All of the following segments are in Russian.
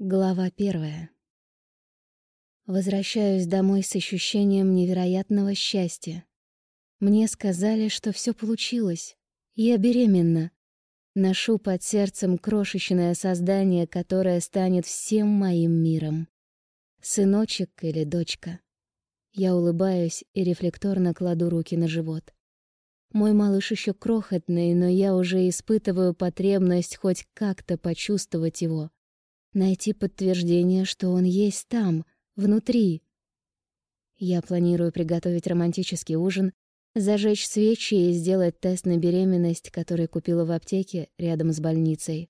Глава первая. Возвращаюсь домой с ощущением невероятного счастья. Мне сказали, что все получилось. Я беременна. Ношу под сердцем крошечное создание, которое станет всем моим миром. Сыночек или дочка. Я улыбаюсь и рефлекторно кладу руки на живот. Мой малыш еще крохотный, но я уже испытываю потребность хоть как-то почувствовать его — найти подтверждение, что он есть там, внутри. Я планирую приготовить романтический ужин, зажечь свечи и сделать тест на беременность, который купила в аптеке рядом с больницей.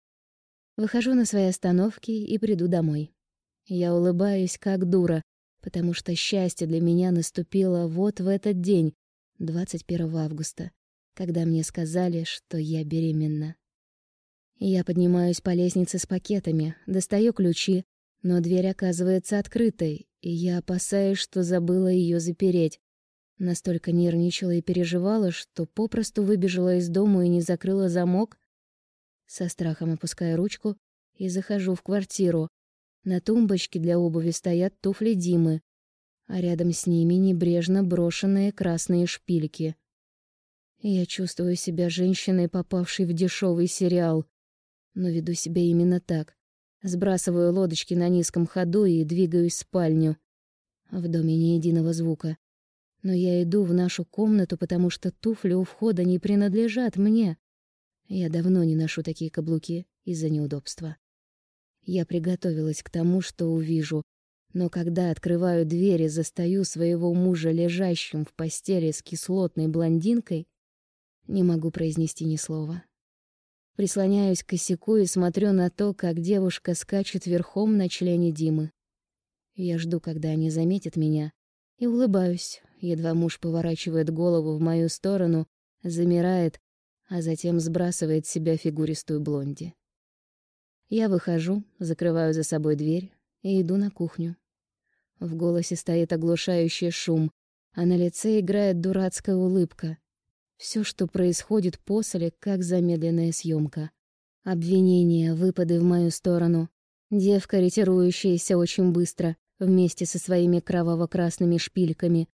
Выхожу на своей остановке и приду домой. Я улыбаюсь как дура, потому что счастье для меня наступило вот в этот день, 21 августа, когда мне сказали, что я беременна. Я поднимаюсь по лестнице с пакетами, достаю ключи, но дверь оказывается открытой, и я опасаюсь, что забыла ее запереть. Настолько нервничала и переживала, что попросту выбежала из дома и не закрыла замок. Со страхом опускаю ручку и захожу в квартиру. На тумбочке для обуви стоят туфли Димы, а рядом с ними небрежно брошенные красные шпильки. Я чувствую себя женщиной, попавшей в дешевый сериал но веду себя именно так. Сбрасываю лодочки на низком ходу и двигаюсь в спальню. В доме ни единого звука. Но я иду в нашу комнату, потому что туфли у входа не принадлежат мне. Я давно не ношу такие каблуки из-за неудобства. Я приготовилась к тому, что увижу, но когда открываю дверь и застаю своего мужа лежащим в постели с кислотной блондинкой, не могу произнести ни слова. Прислоняюсь к косяку и смотрю на то, как девушка скачет верхом на члене Димы. Я жду, когда они заметят меня, и улыбаюсь. Едва муж поворачивает голову в мою сторону, замирает, а затем сбрасывает с себя фигуристую блонди. Я выхожу, закрываю за собой дверь и иду на кухню. В голосе стоит оглушающий шум, а на лице играет дурацкая улыбка. Все, что происходит после, как замедленная съемка. Обвинения, выпады в мою сторону. Девка, ретирующаяся очень быстро, вместе со своими кроваво-красными шпильками.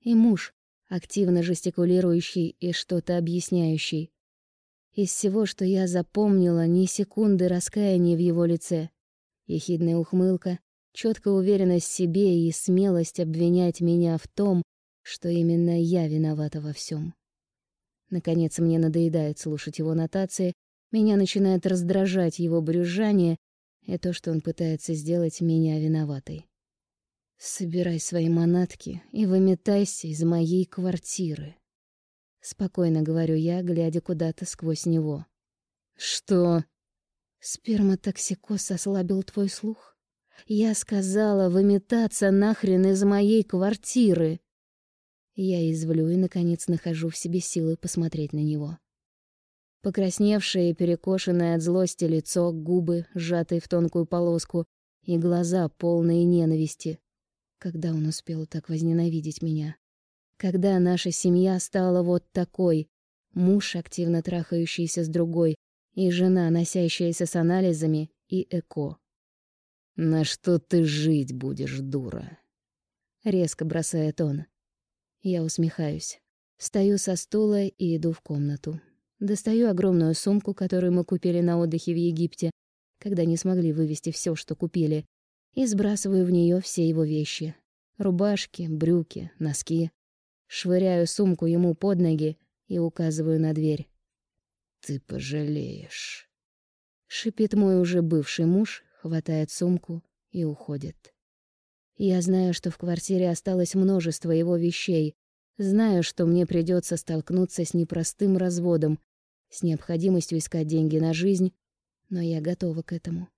И муж, активно жестикулирующий и что-то объясняющий. Из всего, что я запомнила, ни секунды раскаяния в его лице. Ехидная ухмылка, четкая уверенность в себе и смелость обвинять меня в том, что именно я виновата во всем. Наконец, мне надоедает слушать его нотации, меня начинает раздражать его брюзжание и то, что он пытается сделать меня виноватой. «Собирай свои манатки и выметайся из моей квартиры», — спокойно говорю я, глядя куда-то сквозь него. «Что?» «Сперматоксикоз ослабил твой слух? Я сказала выметаться нахрен из моей квартиры!» Я извлю и, наконец, нахожу в себе силы посмотреть на него. Покрасневшее и перекошенное от злости лицо, губы, сжатые в тонкую полоску, и глаза, полные ненависти. Когда он успел так возненавидеть меня? Когда наша семья стала вот такой? Муж, активно трахающийся с другой, и жена, носящаяся с анализами, и ЭКО. «На что ты жить будешь, дура?» Резко бросает он. Я усмехаюсь. Встаю со стула и иду в комнату. Достаю огромную сумку, которую мы купили на отдыхе в Египте, когда не смогли вывести все, что купили, и сбрасываю в нее все его вещи. Рубашки, брюки, носки. Швыряю сумку ему под ноги и указываю на дверь. «Ты пожалеешь», — шипит мой уже бывший муж, хватает сумку и уходит. Я знаю, что в квартире осталось множество его вещей. Знаю, что мне придется столкнуться с непростым разводом, с необходимостью искать деньги на жизнь, но я готова к этому.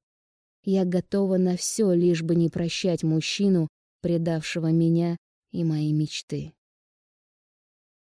Я готова на все, лишь бы не прощать мужчину, предавшего меня и мои мечты.